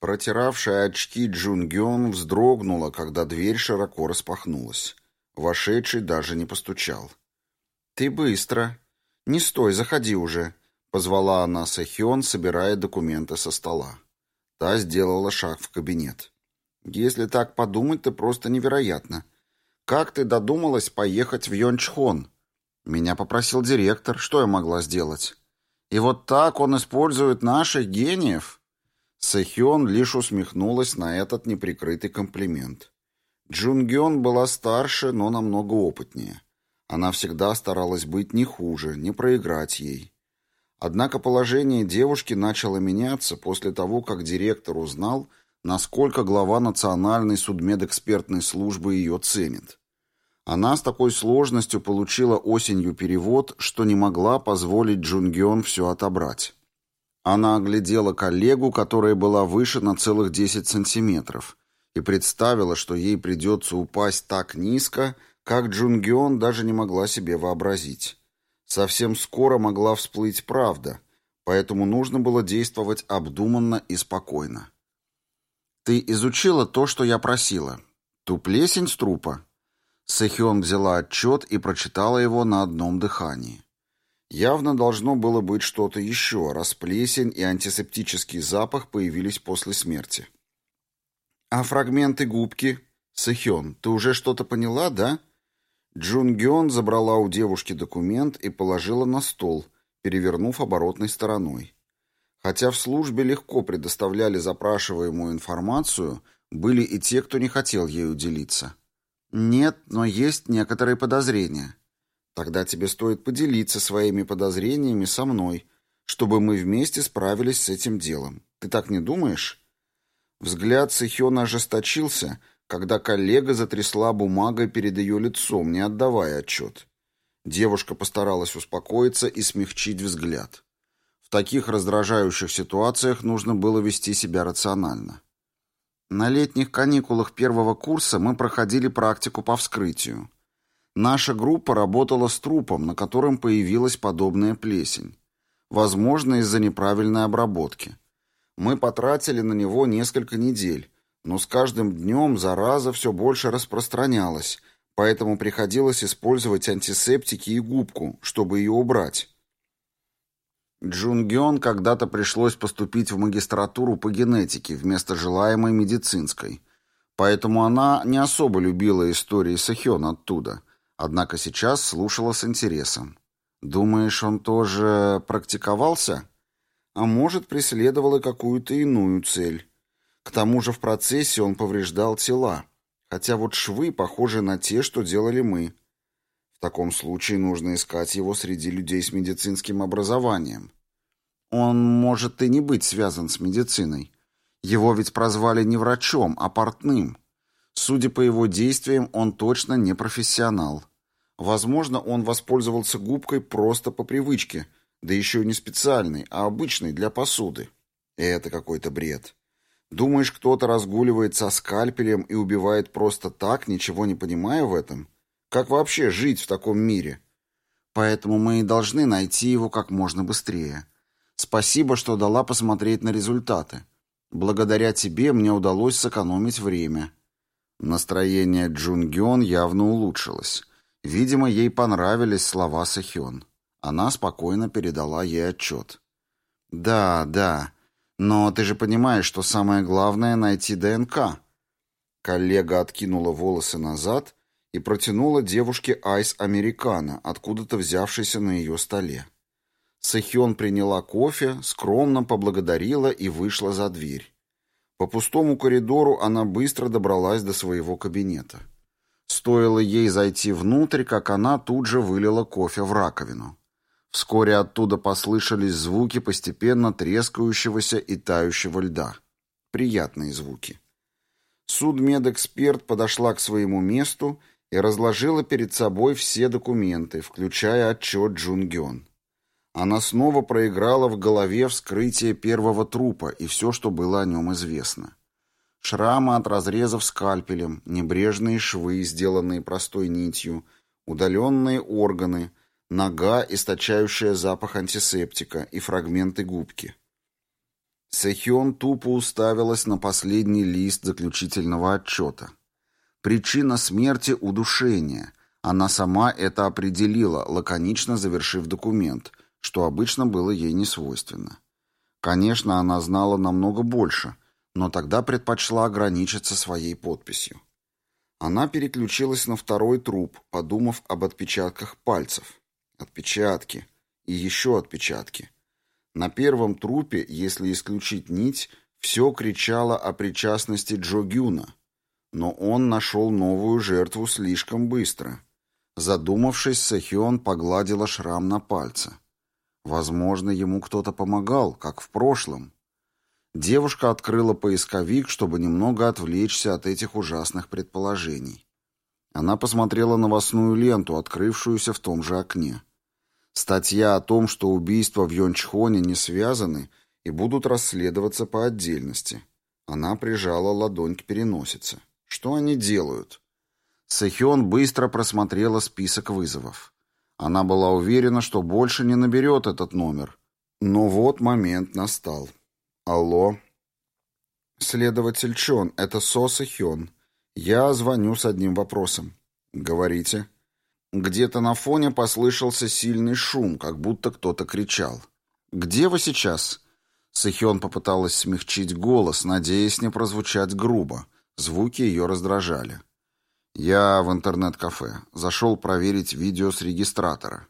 Протиравшая очки Джун Гён вздрогнула, когда дверь широко распахнулась. Вошедший даже не постучал. «Ты быстро. Не стой, заходи уже», — позвала она Сэхён, собирая документы со стола. Та сделала шаг в кабинет. «Если так подумать, ты просто невероятно. Как ты додумалась поехать в Йончхон?» Меня попросил директор, что я могла сделать. И вот так он использует наших гениев. Сэхён лишь усмехнулась на этот неприкрытый комплимент. Джунгён была старше, но намного опытнее. Она всегда старалась быть не хуже, не проиграть ей. Однако положение девушки начало меняться после того, как директор узнал, насколько глава Национальной судмедэкспертной службы ее ценит. Она с такой сложностью получила осенью перевод, что не могла позволить Джунгён все отобрать. Она оглядела коллегу, которая была выше на целых 10 сантиметров, и представила, что ей придется упасть так низко, как Джунгён даже не могла себе вообразить. Совсем скоро могла всплыть правда, поэтому нужно было действовать обдуманно и спокойно. «Ты изучила то, что я просила. Ту плесень с трупа?» Сэхён взяла отчет и прочитала его на одном дыхании. Явно должно было быть что-то еще, раз плесень и антисептический запах появились после смерти. «А фрагменты губки?» «Сэхён, ты уже что-то поняла, да?» Джун Гён забрала у девушки документ и положила на стол, перевернув оборотной стороной. Хотя в службе легко предоставляли запрашиваемую информацию, были и те, кто не хотел ею делиться. Нет, но есть некоторые подозрения. Тогда тебе стоит поделиться своими подозрениями со мной, чтобы мы вместе справились с этим делом. Ты так не думаешь? Взгляд Сэхёна ожесточился, когда коллега затрясла бумагой перед ее лицом, не отдавая отчет. Девушка постаралась успокоиться и смягчить взгляд. В таких раздражающих ситуациях нужно было вести себя рационально. На летних каникулах первого курса мы проходили практику по вскрытию. Наша группа работала с трупом, на котором появилась подобная плесень. Возможно, из-за неправильной обработки. Мы потратили на него несколько недель, но с каждым днем зараза все больше распространялась, поэтому приходилось использовать антисептики и губку, чтобы ее убрать. Джунгён когда-то пришлось поступить в магистратуру по генетике вместо желаемой медицинской. Поэтому она не особо любила истории Сэхён оттуда, однако сейчас слушала с интересом. «Думаешь, он тоже практиковался?» «А может, преследовал и какую-то иную цель. К тому же в процессе он повреждал тела, хотя вот швы похожи на те, что делали мы». В таком случае нужно искать его среди людей с медицинским образованием. Он может и не быть связан с медициной. Его ведь прозвали не врачом, а портным. Судя по его действиям, он точно не профессионал. Возможно, он воспользовался губкой просто по привычке, да еще не специальной, а обычной для посуды. Это какой-то бред. Думаешь, кто-то разгуливает со скальпелем и убивает просто так, ничего не понимая в этом? Как вообще жить в таком мире? Поэтому мы и должны найти его как можно быстрее. Спасибо, что дала посмотреть на результаты. Благодаря тебе мне удалось сэкономить время. Настроение Джунгён явно улучшилось. Видимо, ей понравились слова Сэхён. Она спокойно передала ей отчет. «Да, да. Но ты же понимаешь, что самое главное — найти ДНК». Коллега откинула волосы назад и протянула девушке айс американо, откуда-то взявшийся на ее столе. Сэхён приняла кофе, скромно поблагодарила и вышла за дверь. По пустому коридору она быстро добралась до своего кабинета. Стоило ей зайти внутрь, как она тут же вылила кофе в раковину. Вскоре оттуда послышались звуки постепенно трескающегося и тающего льда. Приятные звуки. Судмедэксперт подошла к своему месту и разложила перед собой все документы, включая отчет Джунгён. Она снова проиграла в голове вскрытие первого трупа и все, что было о нем известно. Шрамы от разрезов скальпелем, небрежные швы, сделанные простой нитью, удаленные органы, нога, источающая запах антисептика и фрагменты губки. Сэхён тупо уставилась на последний лист заключительного отчета. Причина смерти – удушение. Она сама это определила, лаконично завершив документ, что обычно было ей не свойственно. Конечно, она знала намного больше, но тогда предпочла ограничиться своей подписью. Она переключилась на второй труп, подумав об отпечатках пальцев. Отпечатки. И еще отпечатки. На первом трупе, если исключить нить, все кричало о причастности Джо Гюна. Но он нашел новую жертву слишком быстро. Задумавшись, Сахион погладила шрам на пальце. Возможно, ему кто-то помогал, как в прошлом. Девушка открыла поисковик, чтобы немного отвлечься от этих ужасных предположений. Она посмотрела новостную ленту, открывшуюся в том же окне. Статья о том, что убийства в Йончхоне не связаны и будут расследоваться по отдельности. Она прижала ладонь к переносице. Что они делают? Сэхён быстро просмотрела список вызовов. Она была уверена, что больше не наберет этот номер. Но вот момент настал. Алло. Следователь Чон, это Со Сэхён. Я звоню с одним вопросом. Говорите. Где-то на фоне послышался сильный шум, как будто кто-то кричал. «Где вы сейчас?» Сэхён попыталась смягчить голос, надеясь не прозвучать грубо. Звуки ее раздражали. «Я в интернет-кафе. Зашел проверить видео с регистратора».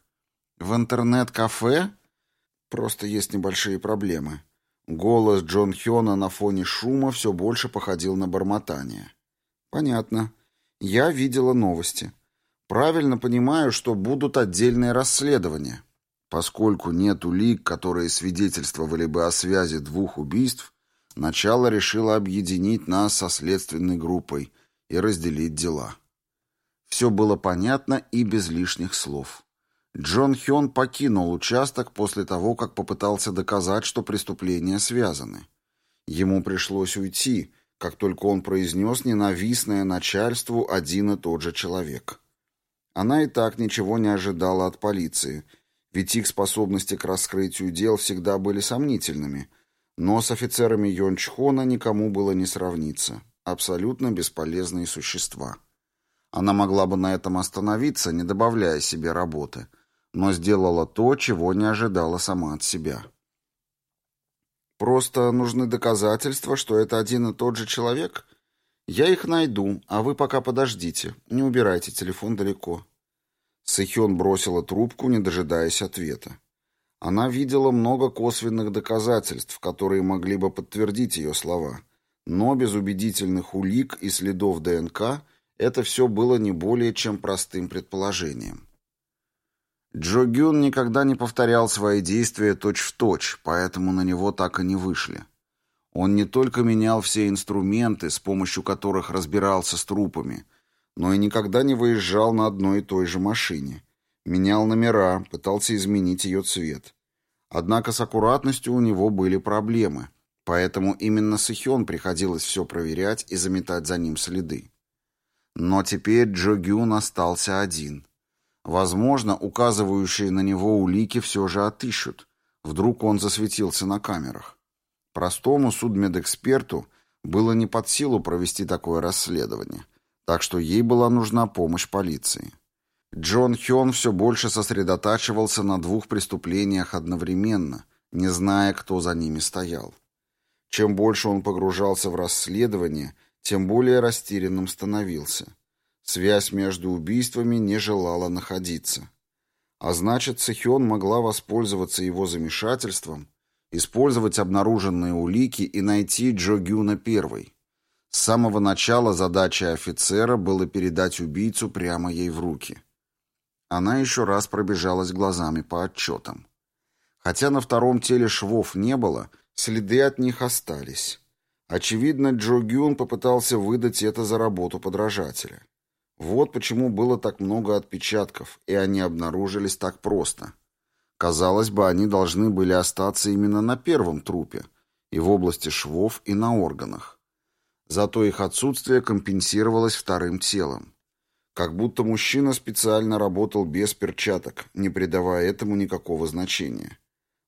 «В интернет-кафе?» «Просто есть небольшие проблемы». Голос Джон Хёна на фоне шума все больше походил на бормотание. «Понятно. Я видела новости. Правильно понимаю, что будут отдельные расследования. Поскольку нет улик, которые свидетельствовали бы о связи двух убийств, начало решило объединить нас со следственной группой и разделить дела. Все было понятно и без лишних слов. Джон Хён покинул участок после того, как попытался доказать, что преступления связаны. Ему пришлось уйти, как только он произнес ненавистное начальству один и тот же человек. Она и так ничего не ожидала от полиции, ведь их способности к раскрытию дел всегда были сомнительными, но с офицерами Йончхона никому было не сравниться. Абсолютно бесполезные существа. Она могла бы на этом остановиться, не добавляя себе работы – но сделала то, чего не ожидала сама от себя. Просто нужны доказательства, что это один и тот же человек. Я их найду, а вы пока подождите, не убирайте телефон далеко. Сэхён бросила трубку, не дожидаясь ответа. Она видела много косвенных доказательств, которые могли бы подтвердить ее слова, но без убедительных улик и следов ДНК это все было не более чем простым предположением. Джо Гюн никогда не повторял свои действия точь-в-точь, точь, поэтому на него так и не вышли. Он не только менял все инструменты, с помощью которых разбирался с трупами, но и никогда не выезжал на одной и той же машине. Менял номера, пытался изменить ее цвет. Однако с аккуратностью у него были проблемы, поэтому именно Сихён приходилось все проверять и заметать за ним следы. Но теперь Джо Гюн остался один. Возможно, указывающие на него улики все же отыщут. Вдруг он засветился на камерах. Простому судмедэксперту было не под силу провести такое расследование, так что ей была нужна помощь полиции. Джон Хён все больше сосредотачивался на двух преступлениях одновременно, не зная, кто за ними стоял. Чем больше он погружался в расследование, тем более растерянным становился. Связь между убийствами не желала находиться. А значит, Сэхён могла воспользоваться его замешательством, использовать обнаруженные улики и найти Джо Гюна первой. С самого начала задача офицера было передать убийцу прямо ей в руки. Она еще раз пробежалась глазами по отчетам. Хотя на втором теле швов не было, следы от них остались. Очевидно, Джо Гюн попытался выдать это за работу подражателя. Вот почему было так много отпечатков, и они обнаружились так просто. Казалось бы, они должны были остаться именно на первом трупе, и в области швов, и на органах. Зато их отсутствие компенсировалось вторым телом. Как будто мужчина специально работал без перчаток, не придавая этому никакого значения.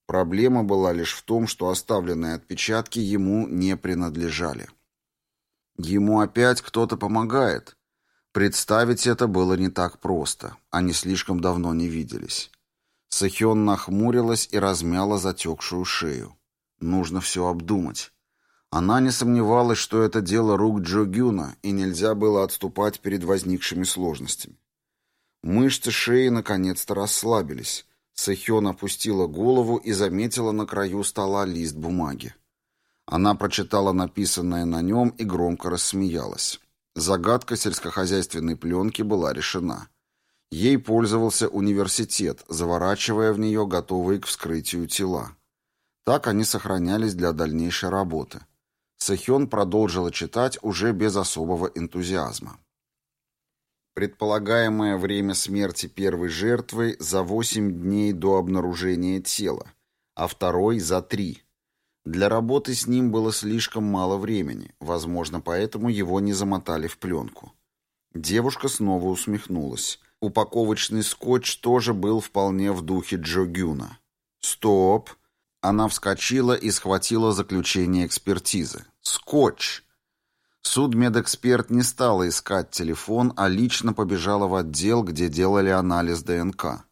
Проблема была лишь в том, что оставленные отпечатки ему не принадлежали. Ему опять кто-то помогает. Представить это было не так просто. Они слишком давно не виделись. Сахион нахмурилась и размяла затекшую шею. Нужно все обдумать. Она не сомневалась, что это дело рук Джо Гюна, и нельзя было отступать перед возникшими сложностями. Мышцы шеи наконец-то расслабились. Сэхён опустила голову и заметила на краю стола лист бумаги. Она прочитала написанное на нем и громко рассмеялась. Загадка сельскохозяйственной пленки была решена. Ей пользовался университет, заворачивая в нее готовые к вскрытию тела. Так они сохранялись для дальнейшей работы. Сэхён продолжила читать уже без особого энтузиазма. Предполагаемое время смерти первой жертвы за 8 дней до обнаружения тела, а второй за 3. Для работы с ним было слишком мало времени, возможно, поэтому его не замотали в пленку. Девушка снова усмехнулась. Упаковочный скотч тоже был вполне в духе Джо Гюна. «Стоп!» Она вскочила и схватила заключение экспертизы. «Скотч!» Судмедэксперт не стала искать телефон, а лично побежала в отдел, где делали анализ ДНК.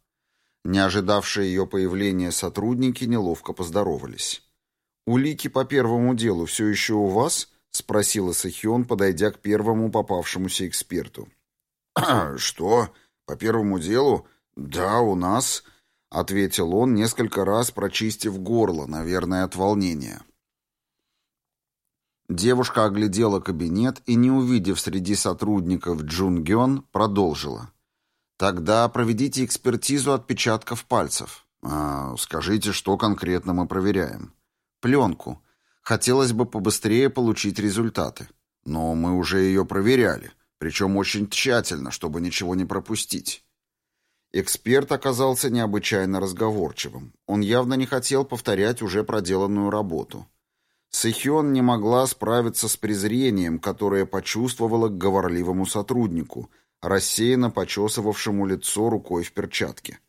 Не ожидавшие ее появления сотрудники неловко поздоровались. «Улики по первому делу все еще у вас?» — спросила Сахион, подойдя к первому попавшемуся эксперту. «Что? По первому делу? Да, у нас», — ответил он, несколько раз прочистив горло, наверное, от волнения. Девушка оглядела кабинет и, не увидев среди сотрудников Джун Гён, продолжила. «Тогда проведите экспертизу отпечатков пальцев. А, скажите, что конкретно мы проверяем?» «Пленку. Хотелось бы побыстрее получить результаты». «Но мы уже ее проверяли, причем очень тщательно, чтобы ничего не пропустить». Эксперт оказался необычайно разговорчивым. Он явно не хотел повторять уже проделанную работу. Сэхён не могла справиться с презрением, которое почувствовала к говорливому сотруднику, рассеянно почесывавшему лицо рукой в перчатке.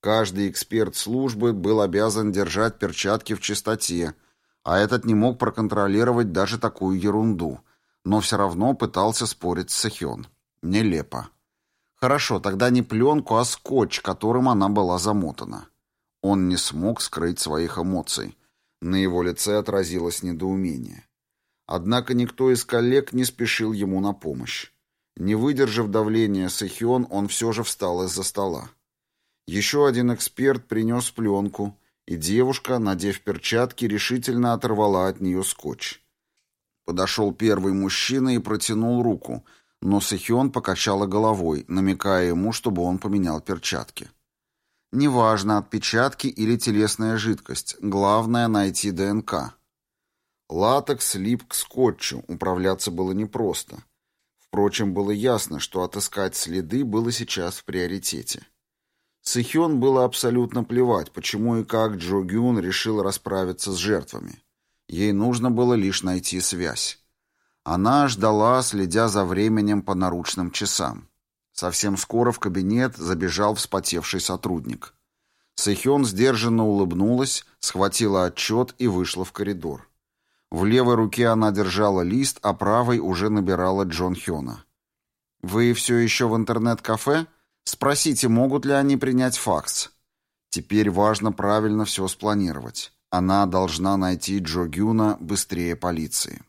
Каждый эксперт службы был обязан держать перчатки в чистоте, а этот не мог проконтролировать даже такую ерунду, но все равно пытался спорить с Сэхён. Нелепо. Хорошо, тогда не пленку, а скотч, которым она была замотана. Он не смог скрыть своих эмоций. На его лице отразилось недоумение. Однако никто из коллег не спешил ему на помощь. Не выдержав давления Сэхион, он все же встал из-за стола. Еще один эксперт принес пленку, и девушка, надев перчатки, решительно оторвала от нее скотч. Подошел первый мужчина и протянул руку, но Сэхион покачала головой, намекая ему, чтобы он поменял перчатки. Неважно, отпечатки или телесная жидкость. Главное — найти ДНК. Латекс лип к скотчу, управляться было непросто. Впрочем, было ясно, что отыскать следы было сейчас в приоритете. Сыхён было абсолютно плевать, почему и как Джо Гюн решил расправиться с жертвами. Ей нужно было лишь найти связь. Она ждала, следя за временем по наручным часам. Совсем скоро в кабинет забежал вспотевший сотрудник. Сэхён сдержанно улыбнулась, схватила отчет и вышла в коридор. В левой руке она держала лист, а правой уже набирала Джон Хёна. «Вы все еще в интернет-кафе? Спросите, могут ли они принять факс?» Теперь важно правильно все спланировать. Она должна найти Джо Гюна быстрее полиции.